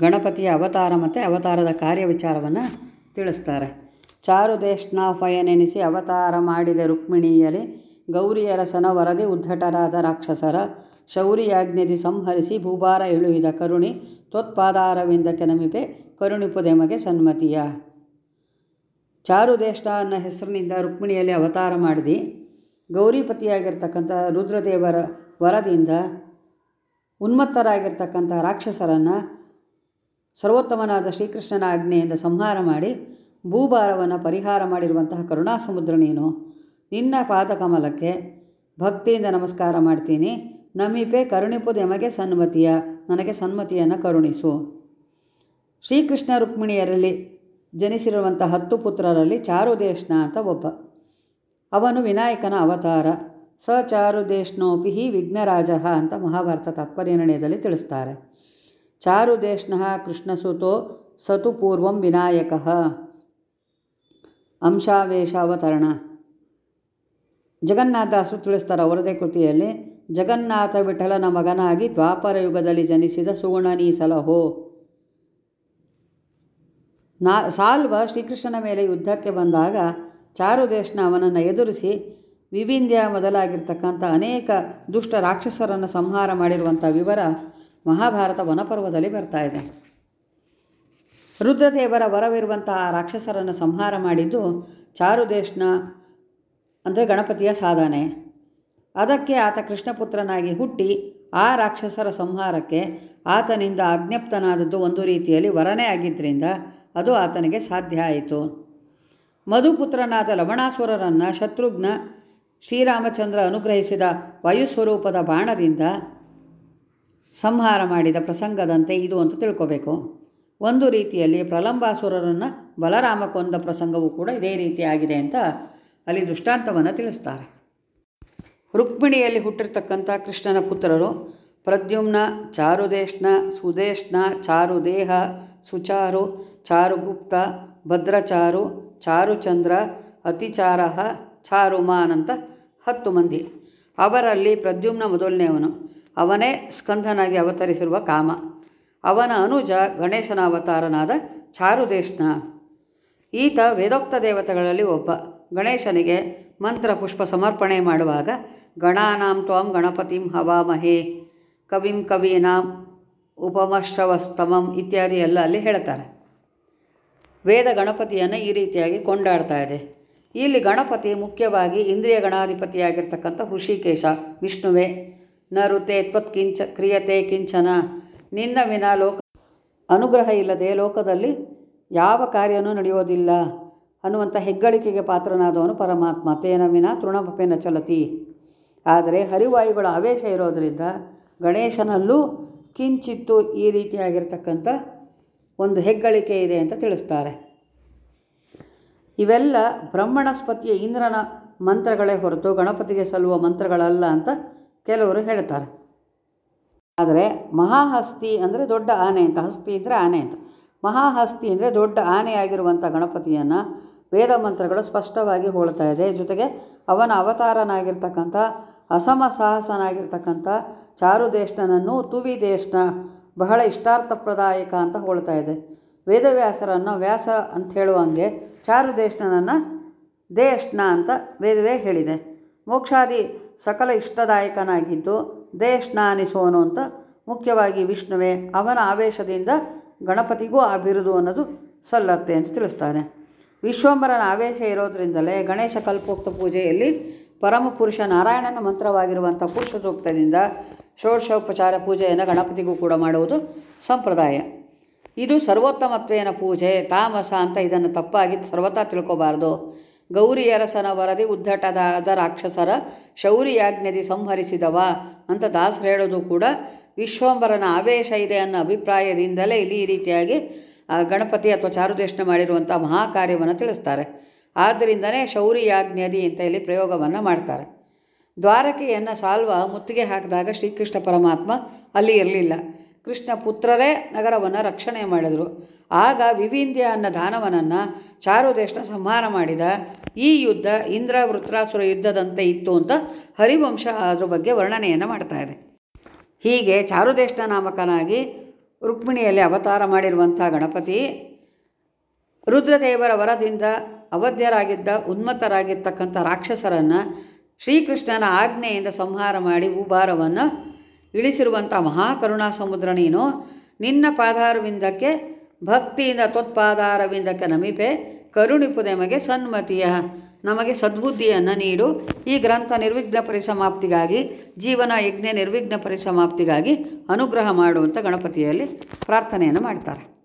ಗಣಪತಿಯ ಅವತಾರ ಮತ್ತು ಅವತಾರದ ಕಾರ್ಯ ವಿಚಾರವನ್ನು ತಿಳಿಸ್ತಾರೆ. ಚಾರುದೇಶ್ನಾಫಯನೆನಿಸಿ ಅವತಾರ ಮಾಡಿದ ರುಕ್ಮಿಣಿಯಲ್ಲಿ ಗೌರಿಯರಸನ ವರದಿ ಉದ್ಧಟರಾದ ರಾಕ್ಷಸರ. ಶೌರ್ಯಾಜ್ಞದಿ ಸಂಹರಿಸಿ ಭೂಭಾರ ಇಳುಹಿದ ಕರುಣಿ. ತ್ವತ್ಪಾದಾರವಿಂದ ಕೆನಮಿಪೆ ಕರುಣಿಪುದೆಮಗೆ ಸನ್ಮತಿಯ. ಚಾರುದೇಷ್ಟ ಅನ್ನೋ ಹೆಸರಿನಿಂದ ರುಕ್ಮಿಣಿಯಲ್ಲಿ ಅವತಾರ ಮಾಡಿದಿ. ಗೌರಿಪತಿಯಾಗಿರ್ತಕ್ಕಂಥ ರುದ್ರದೇವರ ವರದಿಂದ ಉನ್ಮತ್ತರಾಗಿರ್ತಕ್ಕಂಥ ರಾಕ್ಷಸರನ್ನು ಸರ್ವೋತ್ತಮನಾದ ಶ್ರೀಕೃಷ್ಣನ ಆಜ್ಞೆಯಿಂದ ಸಂಹಾರ ಮಾಡಿ ಭೂಭಾರವನ್ನು ಪರಿಹಾರ ಮಾಡಿರುವಂತಹ ಕರುಣಾಸಮುದ್ರ ನೀನು. ನಿನ್ನ ಪಾದಕಮಲಕ್ಕೆ ಭಕ್ತಿಯಿಂದ ನಮಸ್ಕಾರ ಮಾಡ್ತೀನಿ. ನಮಿಪೆ ಕರುಣಿಪು ಎಮಗೆ ಸನ್ಮತಿಯ, ನನಗೆ ಸನ್ಮತಿಯನ್ನು ಕರುಣಿಸು. ಶ್ರೀಕೃಷ್ಣ ರುಕ್ಮಿಣಿಯರಲ್ಲಿ ಜನಿಸಿರುವಂಥ ಹತ್ತು ಪುತ್ರರಲ್ಲಿ ಚಾರುದೇಶ್ನ ಅಂತ ಒಬ್ಬ. ಅವನು ವಿನಾಯಕನ ಅವತಾರ. ಸ ಚಾರುದೇಶ್ನೋಪಿ ಹಿ ವಿಘ್ನರಾಜ ಅಂತ ಮಹಾಭಾರತ ತಾತ್ಪರ್ಯ ತಿಳಿಸ್ತಾರೆ. ಚಾರುದೇಶ್ನ ಕೃಷ್ಣಸುತೋ ಸತು ಪೂರ್ವಂ ವಿನಾಯಕ ಅಂಶಾವೇಶಾವತರಣ ಜಗನ್ನಾಥದಾಸರು ತಿಳಿಸ್ತಾರೆ ಅವರದೇ ಕೃತಿಯಲ್ಲಿ, ಜಗನ್ನಾಥ ವಿಠಲನ ಮಗನಾಗಿ ದ್ವಾಪರ ಯುಗದಲ್ಲಿ ಜನಿಸಿದ ಸುಗುಣನೀ ಸಲಹೋ ನಾ, ಸಾಲ್ವ ಶ್ರೀಕೃಷ್ಣನ ಮೇಲೆ ಯುದ್ಧಕ್ಕೆ ಬಂದಾಗ ಚಾರುದೇಶ್ನ ಅವನನ್ನು ಎದುರಿಸಿ ವಿವಿಂದ್ಯ ಮೊದಲಾಗಿರ್ತಕ್ಕಂಥ ಅನೇಕ ದುಷ್ಟ ರಾಕ್ಷಸರನ್ನು ಸಂಹಾರ ಮಾಡಿರುವಂಥ ವಿವರ ಮಹಾಭಾರತ ವನಪರ್ವದಲ್ಲಿ ಬರ್ತಾ ಇದೆ. ರುದ್ರದೇವರ ವರವಿರುವಂತಹ ರಾಕ್ಷಸರನ್ನು ಸಂಹಾರ ಮಾಡಿದ್ದು ಚಾರುದೇಶ್ನ, ಅಂದರೆ ಗಣಪತಿಯ ಸಾಧನೆ. ಅದಕ್ಕೆ ಆತ ಕೃಷ್ಣಪುತ್ರನಾಗಿ ಹುಟ್ಟಿ ಆ ರಾಕ್ಷಸರ ಸಂಹಾರಕ್ಕೆ ಆತನಿಂದ ಅಜ್ಞಪ್ತನಾದದ್ದು ಒಂದು ರೀತಿಯಲ್ಲಿ ವರನೇ ಆಗಿದ್ದರಿಂದ ಅದು ಆತನಿಗೆ ಸಾಧ್ಯ ಆಯಿತು. ಮಧುಪುತ್ರನಾದ ಲವಣಾಸುರರನ್ನು ಶತ್ರುಘ್ನ ಶ್ರೀರಾಮಚಂದ್ರ ಅನುಗ್ರಹಿಸಿದ ವಾಯುಸ್ವರೂಪದ ಬಾಣದಿಂದ ಸಂಹಾರ ಮಾಡಿದ ಪ್ರಸಂಗದಂತೆ ಇದು ಅಂತ ತಿಳ್ಕೋಬೇಕು. ಒಂದು ರೀತಿಯಲ್ಲಿ ಪ್ರಲಂಬಾಸುರರನ್ನು ಬಲರಾಮ ಕೊಂದ ಪ್ರಸಂಗವೂ ಕೂಡ ಇದೇ ರೀತಿಯಾಗಿದೆ ಅಂತ ಅಲ್ಲಿ ದೃಷ್ಟಾಂತವನ್ನು ತಿಳಿಸ್ತಾರೆ. ರುಕ್ಮಿಣಿಯಲ್ಲಿ ಹುಟ್ಟಿರ್ತಕ್ಕಂಥ ಕೃಷ್ಣನ ಪುತ್ರರು ಪ್ರದ್ಯುಮ್ನ, ಚಾರುದೇಶ್ನ, ಸುದೇಶ್ನ, ಚಾರುದೇಹ, ಸುಚಾರು, ಚಾರುಗುಪ್ತ, ಭದ್ರಚಾರು, ಚಾರುಚಂದ್ರ ಅತಿಚಾರ ಚಾರುಮಾನ್ ಅಂತ ಹತ್ತು ಮಂದಿ. ಅವರಲ್ಲಿ ಪ್ರದ್ಯುಮ್ನ ಮೊದಲನೆಯವನು. ಅವನೇ ಸ್ಕಂದನಾಗಿ ಅವತರಿಸಿರುವ ಕಾಮ. ಅವನ ಅನುಜ ಗಣೇಶನ ಅವತಾರನಾದ ಚಾರುದೇಶ್ನ. ಈತ ವೇದೋಕ್ತ ದೇವತೆಗಳಲ್ಲಿ ಒಬ್ಬ. ಗಣೇಶನಿಗೆ ಮಂತ್ರ ಪುಷ್ಪ ಸಮರ್ಪಣೆ ಮಾಡುವಾಗ, ಗಣಾನಾಂ ತ್ವಾಂ ಗಣಪತಿಂ ಹವಾಮಹೇ, ಕವಿಂ ಕವೀನಾಂ ಉಪಮಶ್ರವಸ್ತಮಂ ಇತ್ಯಾದಿ ಎಲ್ಲ ಅಲ್ಲಿ ಹೇಳ್ತಾರೆ. ವೇದ ಗಣಪತಿಯನ್ನು ಈ ರೀತಿಯಾಗಿ ಕೊಂಡಾಡ್ತಾ ಇದೆ. ಇಲ್ಲಿ ಗಣಪತಿ ಮುಖ್ಯವಾಗಿ ಇಂದ್ರಿಯ ಗಣಾಧಿಪತಿಯಾಗಿರ್ತಕ್ಕಂಥ ಋಷಿಕೇಶ, ವಿಷ್ಣುವೇ. ನ ಋತೆ ತ್ವತ್ ಕಿಂಚ ಕ್ರಿಯತೆ ಕಿಂಚನ. ನಿನ್ನ ವಿನ ಲೋಕ ಅನುಗ್ರಹ ಇಲ್ಲದೆ ಲೋಕದಲ್ಲಿ ಯಾವ ಕಾರ್ಯನೂ ನಡೆಯೋದಿಲ್ಲ. ಅನ್ನುವಂಥ ಹೆಗ್ಗಳಿಕೆಗೆ ಪಾತ್ರನಾದವನು ಪರಮಾತ್ಮ. ತೇನ ವಿನ ತೃಣಪಪೇನ ಚಲತಿ ಆದರೆ ಹರಿವಾಯುಗಳ ಆವೇಶ ಇರೋದರಿಂದ ಗಣೇಶನಲ್ಲೂ ಕಿಂಚಿತ್ತು ಈ ರೀತಿಯಾಗಿರ್ತಕ್ಕಂಥ ಒಂದು ಹೆಗ್ಗಳಿಕೆ ಇದೆ ಅಂತ ತಿಳಿಸ್ತಾರೆ. ಇವೆಲ್ಲ ಬ್ರಹ್ಮಣಸ್ಪತಿಯ ಇಂದ್ರನ ಮಂತ್ರಗಳೇ ಹೊರತು ಗಣಪತಿಗೆ ಸಲ್ಲುವ ಮಂತ್ರಗಳಲ್ಲ ಅಂತ ಕೆಲವರು ಹೇಳ್ತಾರೆ. ಆದರೆ ಮಹಾಹಸ್ತಿ ಅಂದರೆ ದೊಡ್ಡ ಆನೆ ಅಂತ, ಹಸ್ತಿ ಅಂದರೆ ಆನೆ ಅಂತ. ಮಹಾಹಸ್ತಿ ಅಂದರೆ ದೊಡ್ಡ ಆನೆಯಾಗಿರುವಂಥ ಗಣಪತಿಯನ್ನು ವೇದ ಮಂತ್ರಗಳು ಸ್ಪಷ್ಟವಾಗಿ ಹೋಳ್ತಾ ಇದೆ. ಜೊತೆಗೆ ಅವನ ಅವತಾರನಾಗಿರ್ತಕ್ಕಂಥ ಅಸಮ ಸಾಹಸನಾಗಿರ್ತಕ್ಕಂಥ ತುವಿ ದೇಷ್ಣ ಬಹಳ ಇಷ್ಟಾರ್ಥಪ್ರದಾಯಕ ಅಂತ ಹೋಳ್ತಾ ಇದೆ. ವೇದವ್ಯಾಸರನ್ನು ವ್ಯಾಸ ಅಂತ ಹೇಳುವಂಗೆ ಚಾರುದೇಶ್ನನನ್ನು ದೇಷ್ಣ ಅಂತ ವೇದವೇ ಹೇಳಿದೆ. ಮೋಕ್ಷಾದಿ ಸಕಲ ಇಷ್ಟದಾಯಕನಾಗಿದ್ದು ದೇಶ್ನಾನಿಸೋನು ಅಂತ ಮುಖ್ಯವಾಗಿ ವಿಷ್ಣುವೇ ಅವನ ಆವೇಶದಿಂದ ಗಣಪತಿಗೂ ಆ ಬಿರುದು ಅನ್ನೋದು ಸಲ್ಲತ್ತೆ ಅಂತ ತಿಳಿಸ್ತಾನೆ. ವಿಶ್ವಂಬರನ ಆವೇಶ ಇರೋದ್ರಿಂದಲೇ ಗಣೇಶ ಕಲ್ಪೋಕ್ತ ಪೂಜೆಯಲ್ಲಿ ಪರಮಪುರುಷ ನಾರಾಯಣನ ಮಂತ್ರವಾಗಿರುವಂಥ ಪುರುಷ ಸೂಕ್ತದಿಂದ ಷೋಡಶೋಪಚಾರ ಪೂಜೆಯನ್ನು ಗಣಪತಿಗೂ ಕೂಡ ಮಾಡುವುದು ಸಂಪ್ರದಾಯ. ಇದು ಸರ್ವೋತ್ತಮತ್ವೇನ ಪೂಜೆ, ತಾಮಸ ಅಂತ ಇದನ್ನು ತಪ್ಪಾಗಿ ಸರ್ವತಾ ತಿಳ್ಕೋಬಾರ್ದು. ಗೌರಿಯರಸನ ವರದಿ ಉದ್ದಟದಾದ ರಾಕ್ಷಸರ ಶೌರಿಯಾಜ್ಞದಿ ಸಂಹರಿಸಿದವ ಅಂತ ದಾಸರು ಹೇಳೋದು ಕೂಡ ವಿಶ್ವಂಬರನ ಆವೇಶ ಇದೆ ಅನ್ನೋ ಅಭಿಪ್ರಾಯದಿಂದಲೇ ಇಲ್ಲಿ ಈ ರೀತಿಯಾಗಿ ಗಣಪತಿ ಅಥವಾ ಚಾರುದೇಶನ ಮಾಡಿರುವಂಥ ಮಹಾಕಾರ್ಯವನ್ನು ತಿಳಿಸ್ತಾರೆ. ಆದ್ದರಿಂದನೇ ಶೌರಿಯಾಜ್ಞದಿ ಅಂತ ಇಲ್ಲಿ ಪ್ರಯೋಗವನ್ನು ಮಾಡ್ತಾರೆ. ದ್ವಾರಕೆಯನ್ನು ಸಾಲ್ವ ಮುತ್ತಿಗೆ ಹಾಕಿದಾಗ ಶ್ರೀಕೃಷ್ಣ ಪರಮಾತ್ಮ ಅಲ್ಲಿ ಇರಲಿಲ್ಲ. ಕೃಷ್ಣ ಪುತ್ರರೇ ನಗರವನ್ನು ರಕ್ಷಣೆ ಮಾಡಿದರು. ಆಗ ವಿವಿಂದ್ಯ ಅನ್ನ ದಾನವನನ್ನು ಚಾರುದೇಶನ ಸಂಹಾರ ಮಾಡಿದ. ಈ ಯುದ್ಧ ಇಂದ್ರ ವೃತ್ರಾಸುರ ಯುದ್ಧದಂತೆ ಇತ್ತು ಅಂತ ಹರಿವಂಶ ಅದ್ರ ಬಗ್ಗೆ ವರ್ಣನೆಯನ್ನು ಮಾಡ್ತಾ ಇದೆ. ಹೀಗೆ ಚಾರುದೇಶನ ನಾಮಕನಾಗಿ ರುಕ್ಮಿಣಿಯಲ್ಲಿ ಅವತಾರ ಮಾಡಿರುವಂಥ ಗಣಪತಿ ರುದ್ರದೇವರ ವರದಿಂದ ಅವಧ್ಯರಾಗಿದ್ದ ಉನ್ಮತ್ತರಾಗಿರ್ತಕ್ಕಂಥ ರಾಕ್ಷಸರನ್ನು ಶ್ರೀಕೃಷ್ಣನ ಆಜ್ಞೆಯಿಂದ ಸಂಹಾರ ಮಾಡಿ ಭೂಭಾರವನ್ನು ಇಳಿಸಿರುವಂಥ ಮಹಾಕರುಣಾ ಸಮುದ್ರ ನೀನು. ನಿನ್ನ ಪಾದಾರವಿಂದಕ್ಕೆ, ಭಕ್ತಿಯಿಂದ ತ್ವತ್ಪಾದಾರವಿಂದಕ್ಕೆ ನಮಿಪೆ ಕರುಣಿಪು ನಮಗೆ ಸನ್ಮತಿಯ. ನಮಗೆ ಸದ್ಬುದ್ಧಿಯನ್ನು ನೀಡು. ಈ ಗ್ರಂಥ ನಿರ್ವಿಘ್ನ ಪರಿಸಮಾಪ್ತಿಗಾಗಿ, ಜೀವನ ಯಜ್ಞ ನಿರ್ವಿಘ್ನ ಪರಿಸಮಾಪ್ತಿಗಾಗಿ ಅನುಗ್ರಹ ಮಾಡುವಂಥ ಗಣಪತಿಯಲ್ಲಿ ಪ್ರಾರ್ಥನೆಯನ್ನು ಮಾಡ್ತಾರೆ.